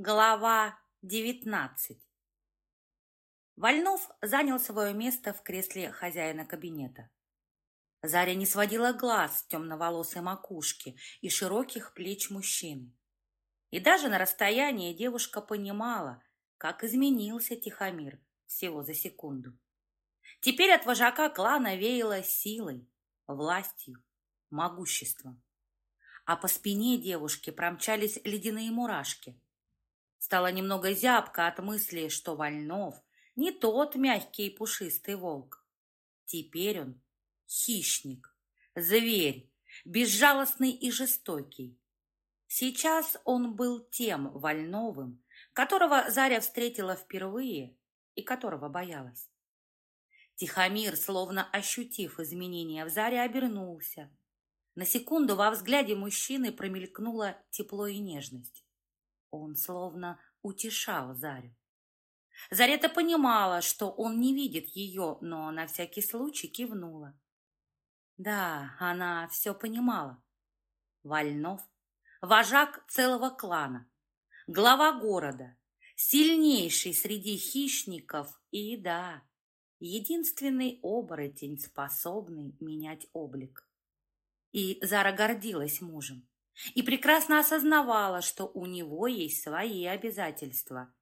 Глава 19 Вольнов занял свое место в кресле хозяина кабинета. Заря не сводила глаз с темноволосой макушки и широких плеч мужчины. И даже на расстоянии девушка понимала, как изменился Тихомир всего за секунду. Теперь от вожака клана веяло силой, властью, могуществом. А по спине девушки промчались ледяные мурашки – Стало немного зябко от мысли, что Вольнов не тот мягкий и пушистый волк. Теперь он хищник, зверь, безжалостный и жестокий. Сейчас он был тем Вольновым, которого Заря встретила впервые и которого боялась. Тихомир, словно ощутив изменения в Заре, обернулся. На секунду во взгляде мужчины промелькнуло тепло и нежность. Он словно утешал Зарю. Зарета понимала, что он не видит ее, но на всякий случай кивнула. Да, она все понимала. Вольнов — вожак целого клана, глава города, сильнейший среди хищников и, да, единственный оборотень, способный менять облик. И Зара гордилась мужем и прекрасно осознавала, что у него есть свои обязательства,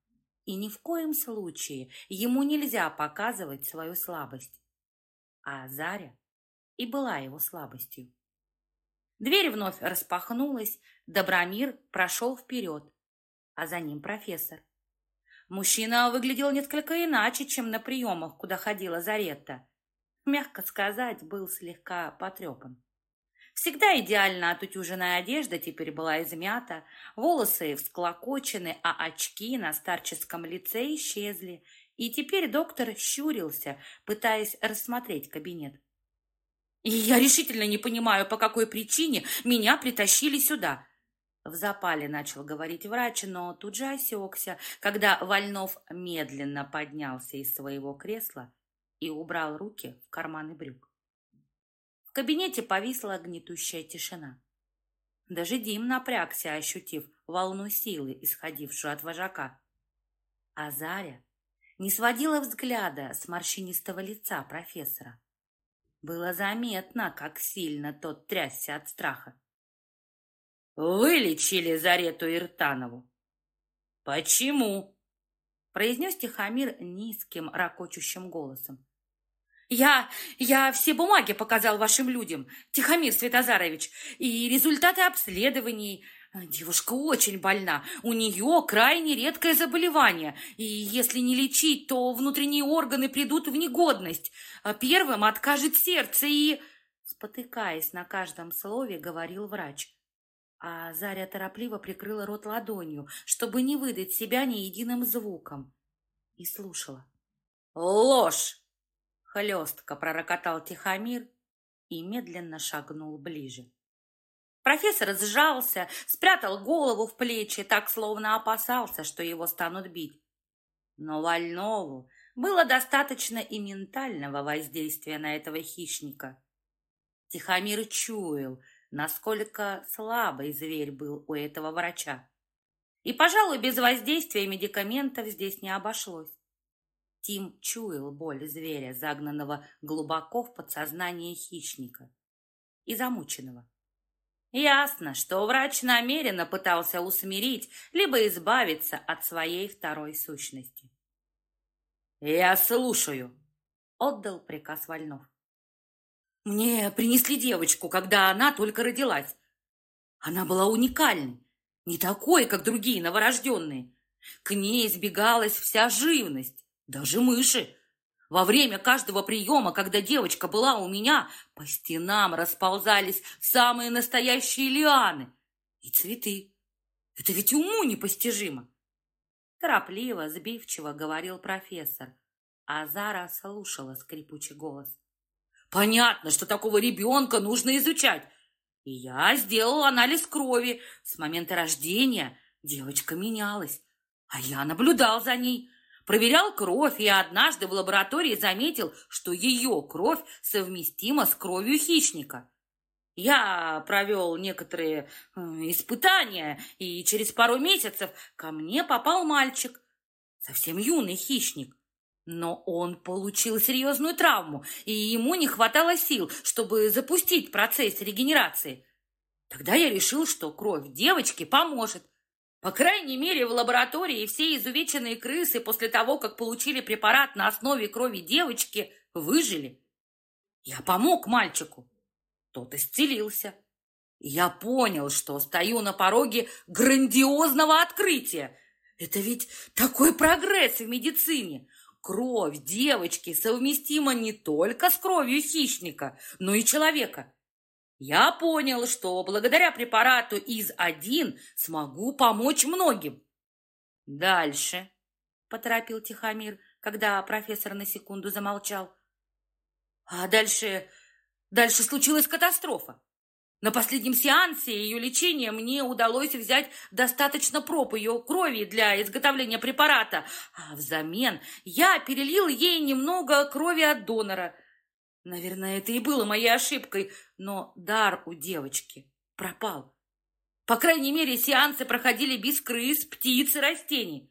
и ни в коем случае ему нельзя показывать свою слабость. А Заря и была его слабостью. Дверь вновь распахнулась, Добромир прошел вперед, а за ним профессор. Мужчина выглядел несколько иначе, чем на приемах, куда ходила Заретта. Мягко сказать, был слегка потрепан. Всегда идеально отутюженная одежда теперь была измята, волосы всклокочены, а очки на старческом лице исчезли. И теперь доктор щурился, пытаясь рассмотреть кабинет. И я решительно не понимаю, по какой причине меня притащили сюда. В запале начал говорить врач, но тут же осекся, когда Вольнов медленно поднялся из своего кресла и убрал руки в карманы брюк кабинете повисла гнетущая тишина. Даже Дим напрягся, ощутив волну силы, исходившую от вожака. А Заря не сводила взгляда с морщинистого лица профессора. Было заметно, как сильно тот трясся от страха. «Вылечили Зарету Иртанову!» «Почему?» произнес Тихомир низким, ракочущим голосом. Я, я все бумаги показал вашим людям, Тихомир Светозарович, и результаты обследований. Девушка очень больна, у нее крайне редкое заболевание, и если не лечить, то внутренние органы придут в негодность. А первым откажет сердце и... Спотыкаясь на каждом слове, говорил врач. А Заря торопливо прикрыла рот ладонью, чтобы не выдать себя ни единым звуком. И слушала. «Ложь!» Хлестко пророкотал Тихомир и медленно шагнул ближе. Профессор сжался, спрятал голову в плечи, так словно опасался, что его станут бить. Но Вольнову было достаточно и ментального воздействия на этого хищника. Тихомир чуял, насколько слабый зверь был у этого врача. И, пожалуй, без воздействия медикаментов здесь не обошлось. Тим чуял боль зверя, загнанного глубоко в подсознание хищника и замученного. Ясно, что врач намеренно пытался усмирить, либо избавиться от своей второй сущности. «Я слушаю», — отдал приказ Вольнов. «Мне принесли девочку, когда она только родилась. Она была уникальной, не такой, как другие новорожденные. К ней избегалась вся живность. Даже мыши. Во время каждого приема, когда девочка была у меня, по стенам расползались самые настоящие лианы и цветы. Это ведь уму непостижимо. Торопливо, сбивчиво говорил профессор, а Зара слушала скрипучий голос. Понятно, что такого ребенка нужно изучать. И я сделал анализ крови. С момента рождения девочка менялась, а я наблюдал за ней. Проверял кровь и однажды в лаборатории заметил, что ее кровь совместима с кровью хищника. Я провел некоторые испытания, и через пару месяцев ко мне попал мальчик, совсем юный хищник. Но он получил серьезную травму, и ему не хватало сил, чтобы запустить процесс регенерации. Тогда я решил, что кровь девочки поможет. По крайней мере, в лаборатории все изувеченные крысы после того, как получили препарат на основе крови девочки, выжили. Я помог мальчику. Тот исцелился. Я понял, что стою на пороге грандиозного открытия. Это ведь такой прогресс в медицине. Кровь девочки совместима не только с кровью хищника, но и человека. Я понял, что благодаря препарату ИЗ-1 смогу помочь многим. Дальше, поторопил Тихомир, когда профессор на секунду замолчал. А дальше Дальше случилась катастрофа. На последнем сеансе ее лечения мне удалось взять достаточно проб ее крови для изготовления препарата, а взамен я перелил ей немного крови от донора. Наверное, это и было моей ошибкой, но дар у девочки пропал. По крайней мере, сеансы проходили без крыс, птиц и растений.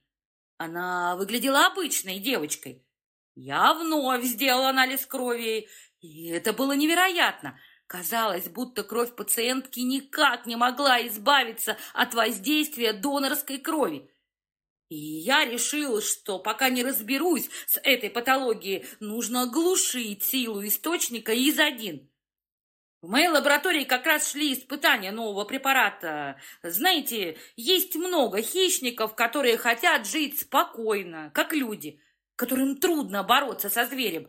Она выглядела обычной девочкой. Я вновь сделал анализ крови и это было невероятно. Казалось, будто кровь пациентки никак не могла избавиться от воздействия донорской крови. И я решил, что пока не разберусь с этой патологией, нужно оглушить силу источника ИЗ-1. В моей лаборатории как раз шли испытания нового препарата. Знаете, есть много хищников, которые хотят жить спокойно, как люди, которым трудно бороться со зверем.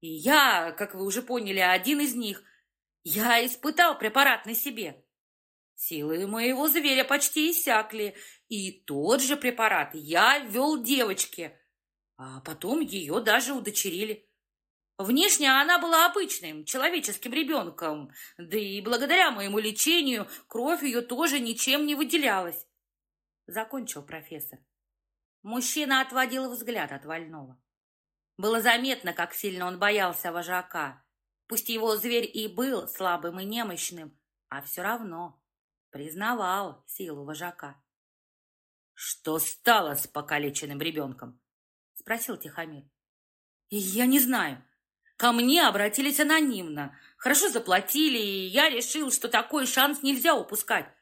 И я, как вы уже поняли, один из них. Я испытал препарат на себе. Силы моего зверя почти иссякли, и тот же препарат я ввел девочке, а потом ее даже удочерили. Внешне она была обычным, человеческим ребенком, да и благодаря моему лечению кровь ее тоже ничем не выделялась. Закончил профессор. Мужчина отводил взгляд от Вольного. Было заметно, как сильно он боялся вожака. Пусть его зверь и был слабым и немощным, а все равно признавал силу вожака. «Что стало с покалеченным ребенком?» — спросил Тихомир. «Я не знаю. Ко мне обратились анонимно. Хорошо заплатили, и я решил, что такой шанс нельзя упускать.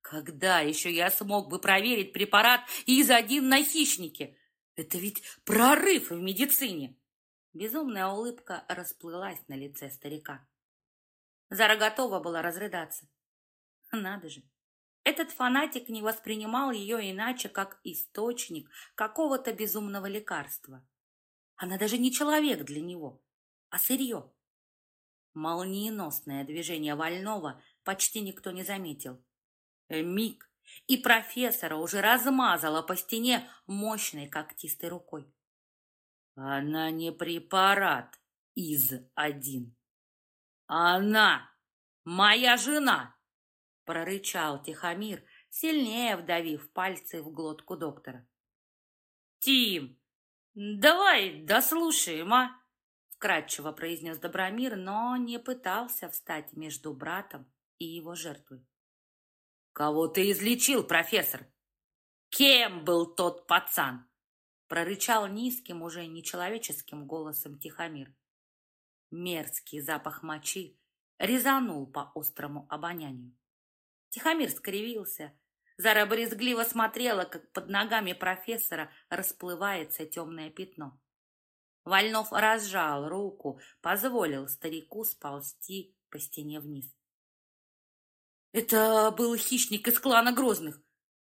Когда еще я смог бы проверить препарат из один на хищнике? Это ведь прорыв в медицине!» Безумная улыбка расплылась на лице старика. Зара готова была разрыдаться. Надо же! Этот фанатик не воспринимал ее иначе, как источник какого-то безумного лекарства. Она даже не человек для него, а сырье. Молниеносное движение Вольного почти никто не заметил. Миг, и профессора уже размазала по стене мощной когтистой рукой. Она не препарат из один. Она моя жена, прорычал Тихомир, сильнее вдавив пальцы в глотку доктора. Тим, давай дослушаем, а? Вкратчиво произнес Добромир, но не пытался встать между братом и его жертвой. «Кого ты излечил, профессор?» «Кем был тот пацан?» прорычал низким, уже нечеловеческим голосом Тихомир. Мерзкий запах мочи резанул по острому обонянию. Тихомир скривился. Зара брезгливо смотрела, как под ногами профессора расплывается темное пятно. Вольнов разжал руку, позволил старику сползти по стене вниз. Это был хищник из клана Грозных.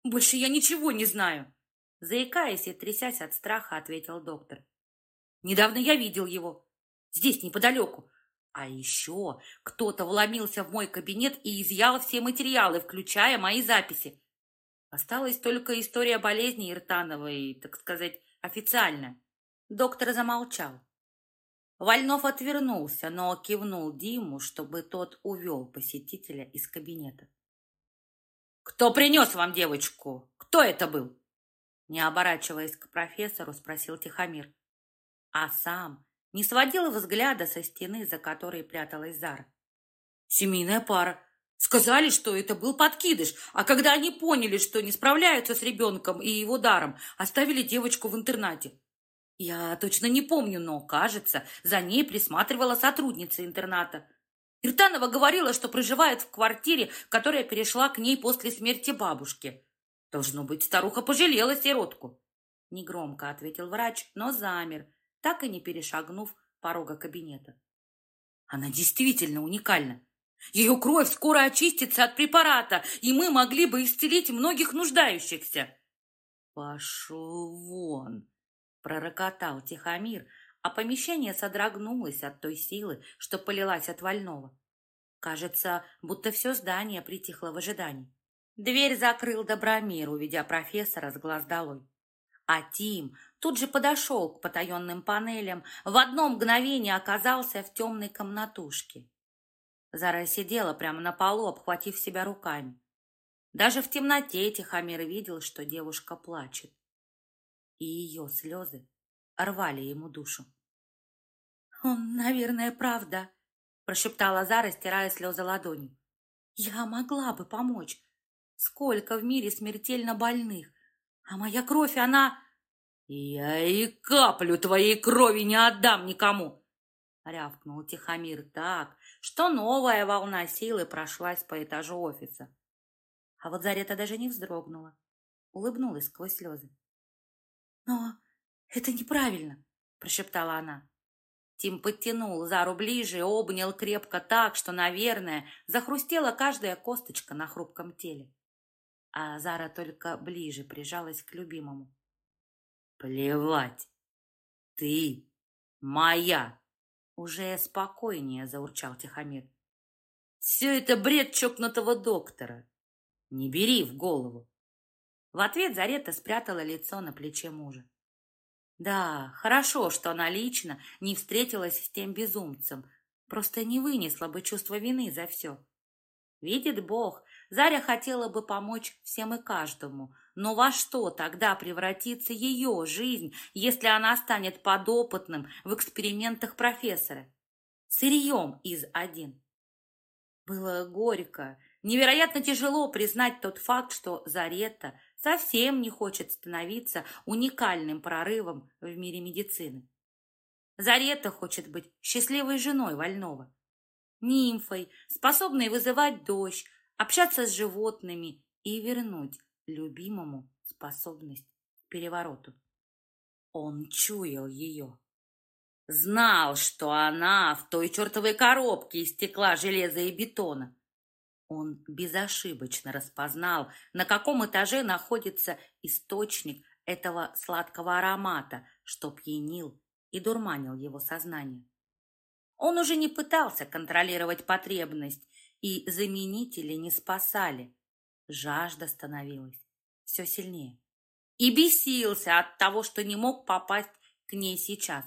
Больше я ничего не знаю. Заикаясь и трясясь от страха, ответил доктор. Недавно я видел его. Здесь, неподалеку. А еще кто-то вломился в мой кабинет и изъял все материалы, включая мои записи. Осталась только история болезни Иртановой, так сказать, официально. Доктор замолчал. Вольнов отвернулся, но кивнул Диму, чтобы тот увел посетителя из кабинета. «Кто принес вам девочку? Кто это был?» Не оборачиваясь к профессору, спросил Тихомир. А сам не сводил взгляда со стены, за которой пряталась Зара. Семейная пара. Сказали, что это был подкидыш, а когда они поняли, что не справляются с ребенком и его даром, оставили девочку в интернате. Я точно не помню, но, кажется, за ней присматривала сотрудница интерната. Иртанова говорила, что проживает в квартире, которая перешла к ней после смерти бабушки. Должно быть, старуха пожалела сиротку. Негромко ответил врач, но замер, так и не перешагнув порога кабинета. Она действительно уникальна. Ее кровь скоро очистится от препарата, и мы могли бы исцелить многих нуждающихся. Пошел вон, пророкотал Тихомир, а помещение содрогнулось от той силы, что полилась от вольного. Кажется, будто все здание притихло в ожидании. Дверь закрыл Добромир, увидя профессора с глаз долой. А Тим тут же подошел к потаенным панелям, в одно мгновение оказался в темной комнатушке. Зара сидела прямо на полу, обхватив себя руками. Даже в темноте Тихомир видел, что девушка плачет. И ее слезы рвали ему душу. «Он, наверное, правда», — прошептала Зара, стирая слезы ладонью. «Я могла бы помочь. Сколько в мире смертельно больных, а моя кровь, она...» «Я и каплю твоей крови не отдам никому!» Рявкнул Тихомир так, что новая волна силы прошлась по этажу офиса. А вот Зарета даже не вздрогнула, улыбнулась сквозь слезы. «Но это неправильно!» – прошептала она. Тим подтянул Зару ближе и обнял крепко так, что, наверное, захрустела каждая косточка на хрупком теле. А Зара только ближе прижалась к любимому. «Плевать! Ты моя!» Уже спокойнее заурчал Тихомир. Все это бред чокнутого доктора. Не бери в голову. В ответ Зарета спрятала лицо на плече мужа. Да, хорошо, что она лично не встретилась с тем безумцем, просто не вынесла бы чувство вины за все. Видит Бог, Заря хотела бы помочь всем и каждому, но во что тогда превратится ее жизнь, если она станет подопытным в экспериментах профессора? Сырьем из один. Было горько, невероятно тяжело признать тот факт, что Зарета совсем не хочет становиться уникальным прорывом в мире медицины. Зарета хочет быть счастливой женой Вольного, нимфой, способной вызывать дождь, общаться с животными и вернуть любимому способность к перевороту. Он чуял ее. Знал, что она в той чертовой коробке из стекла, железа и бетона. Он безошибочно распознал, на каком этаже находится источник этого сладкого аромата, что пьянил и дурманил его сознание. Он уже не пытался контролировать потребность, и заменители не спасали. Жажда становилась все сильнее. И бесился от того, что не мог попасть к ней сейчас.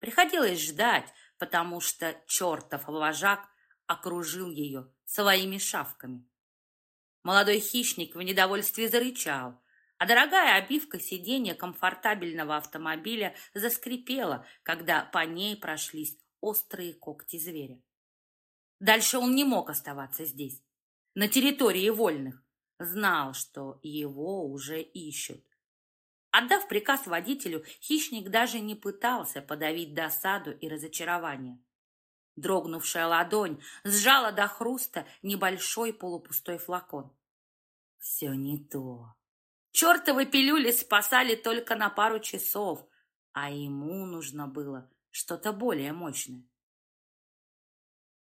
Приходилось ждать, потому что чертов вожак окружил ее своими шавками. Молодой хищник в недовольстве зарычал, а дорогая обивка сиденья комфортабельного автомобиля заскрипела, когда по ней прошлись острые когти зверя. Дальше он не мог оставаться здесь на территории вольных, знал, что его уже ищут. Отдав приказ водителю, хищник даже не пытался подавить досаду и разочарование. Дрогнувшая ладонь сжала до хруста небольшой полупустой флакон. Все не то. Чертовы пилюли спасали только на пару часов, а ему нужно было что-то более мощное.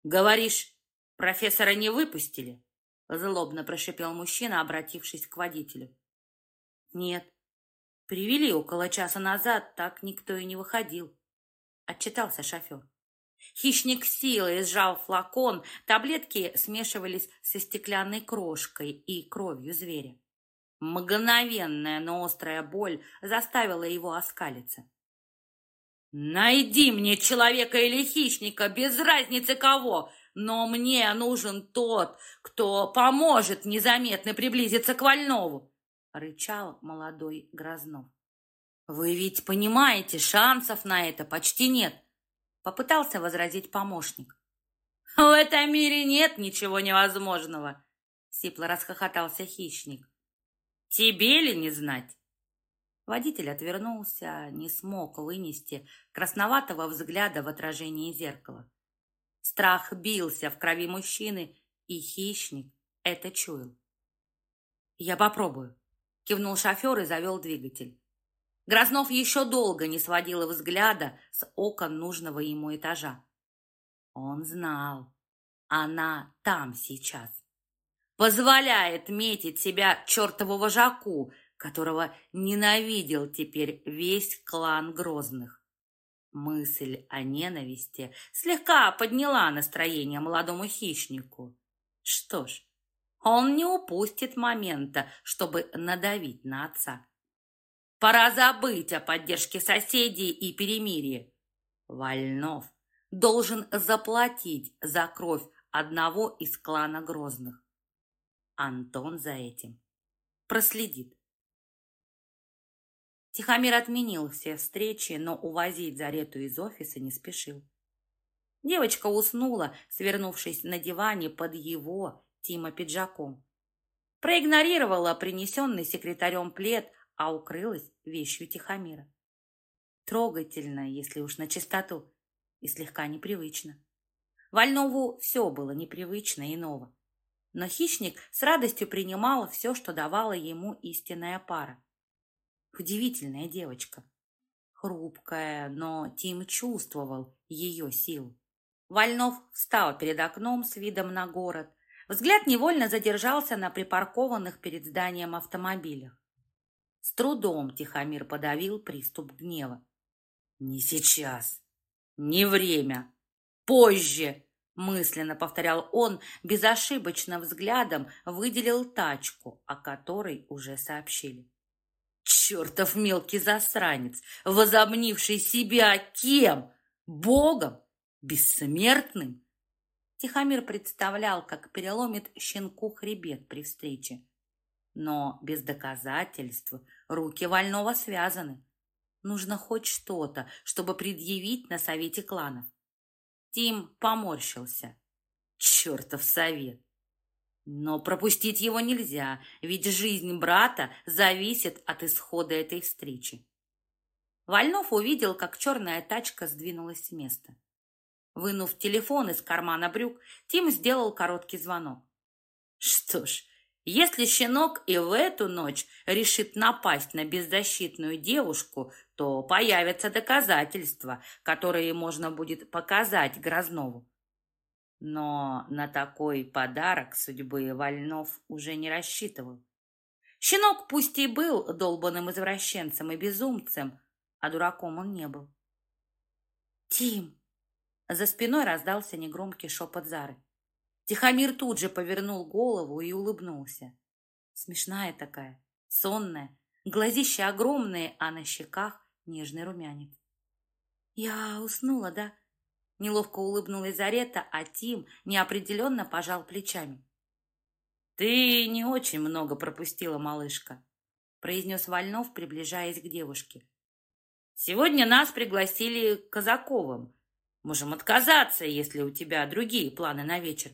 «Говоришь, профессора не выпустили?» Злобно прошипел мужчина, обратившись к водителю. Нет, привели около часа назад, так никто и не выходил. Отчитался шофер. Хищник силой сжал флакон, таблетки смешивались со стеклянной крошкой и кровью зверя. Мгновенная, но острая боль заставила его оскалиться. «Найди мне человека или хищника, без разницы кого, но мне нужен тот, кто поможет незаметно приблизиться к Вольнову, — рычал молодой Грознов. Вы ведь понимаете, шансов на это почти нет, — попытался возразить помощник. В этом мире нет ничего невозможного, сипло расхохотался хищник. Тебе ли не знать? Водитель отвернулся, не смог вынести красноватого взгляда в отражении зеркала. Страх бился в крови мужчины, и хищник это чуял. «Я попробую», — кивнул шофер и завел двигатель. Грознов еще долго не сводил взгляда с окон нужного ему этажа. Он знал, она там сейчас. Позволяет метить себя чертову вожаку, которого ненавидел теперь весь клан Грозных. Мысль о ненависти слегка подняла настроение молодому хищнику. Что ж, он не упустит момента, чтобы надавить на отца. Пора забыть о поддержке соседей и перемирии. Вольнов должен заплатить за кровь одного из клана Грозных. Антон за этим проследит. Тихомир отменил все встречи, но увозить Зарету из офиса не спешил. Девочка уснула, свернувшись на диване под его, Тима, пиджаком. Проигнорировала принесенный секретарем плед, а укрылась вещью Тихомира. Трогательно, если уж на чистоту, и слегка непривычно. Вольнову все было непривычно и ново. Но хищник с радостью принимал все, что давала ему истинная пара. Удивительная девочка. Хрупкая, но Тим чувствовал ее силу. Вольнов встал перед окном с видом на город. Взгляд невольно задержался на припаркованных перед зданием автомобилях. С трудом Тихомир подавил приступ гнева. «Не сейчас, не время, позже!» Мысленно повторял он, безошибочно взглядом выделил тачку, о которой уже сообщили. Чертов мелкий засранец, возомнивший себя кем? Богом? Бессмертным? Тихомир представлял, как переломит щенку хребет при встрече. Но без доказательств руки Вольного связаны. Нужно хоть что-то, чтобы предъявить на совете кланов. Тим поморщился. Чертов совет! Но пропустить его нельзя, ведь жизнь брата зависит от исхода этой встречи. Вольнов увидел, как черная тачка сдвинулась с места. Вынув телефон из кармана брюк, Тим сделал короткий звонок. Что ж, если щенок и в эту ночь решит напасть на беззащитную девушку, то появятся доказательства, которые можно будет показать Грознову. Но на такой подарок судьбы Вольнов уже не рассчитывал. Щенок пусть и был долбанным извращенцем и безумцем, а дураком он не был. «Тим!» За спиной раздался негромкий шепот Зары. Тихомир тут же повернул голову и улыбнулся. Смешная такая, сонная, глазища огромные, а на щеках нежный румянец. «Я уснула, да?» Неловко улыбнулась Зарета, а Тим неопределенно пожал плечами. «Ты не очень много пропустила, малышка», — произнес Вольнов, приближаясь к девушке. «Сегодня нас пригласили Казаковым. Можем отказаться, если у тебя другие планы на вечер».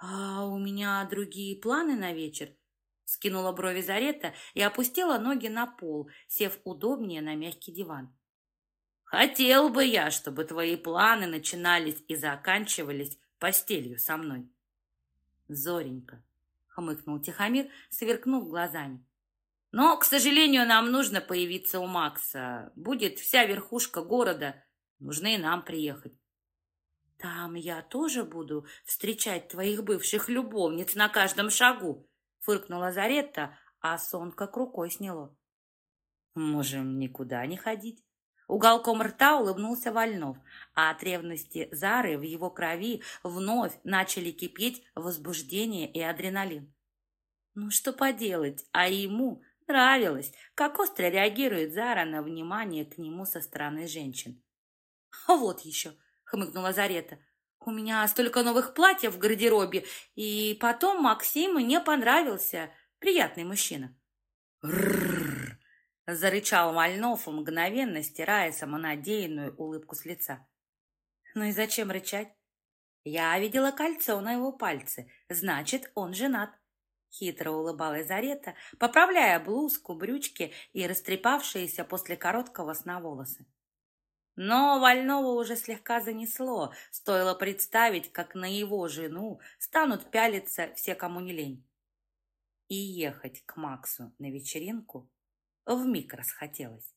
«А у меня другие планы на вечер?» Скинула брови Зарета и опустила ноги на пол, сев удобнее на мягкий диван. Хотел бы я, чтобы твои планы начинались и заканчивались постелью со мной. Зоренька, хмыкнул Тихомир, сверкнув глазами. Но, к сожалению, нам нужно появиться у Макса. Будет вся верхушка города. Нужно и нам приехать. Там я тоже буду встречать твоих бывших любовниц на каждом шагу, фыркнула Заретта, а сон как рукой сняло. Можем никуда не ходить. Уголком рта улыбнулся Вольнов, а от ревности Зары в его крови вновь начали кипеть возбуждение и адреналин. Ну что поделать, а ему нравилось, как остро реагирует Зара на внимание к нему со стороны женщин. «Вот еще», — хмыкнула Зарета, — «у меня столько новых платьев в гардеробе, и потом Максиму не понравился. Приятный мужчина». «Ррррр!» Зарычал Мальнов, мгновенно стирая самонадеянную улыбку с лица. Ну и зачем рычать? Я видела кольцо на его пальце, значит, он женат. Хитро улыбалась Зарета, поправляя блузку, брючки и растрепавшиеся после короткого сна волосы. Но Вольного уже слегка занесло, стоило представить, как на его жену станут пялиться все, кому не лень. И ехать к Максу на вечеринку вмиг расхотелось.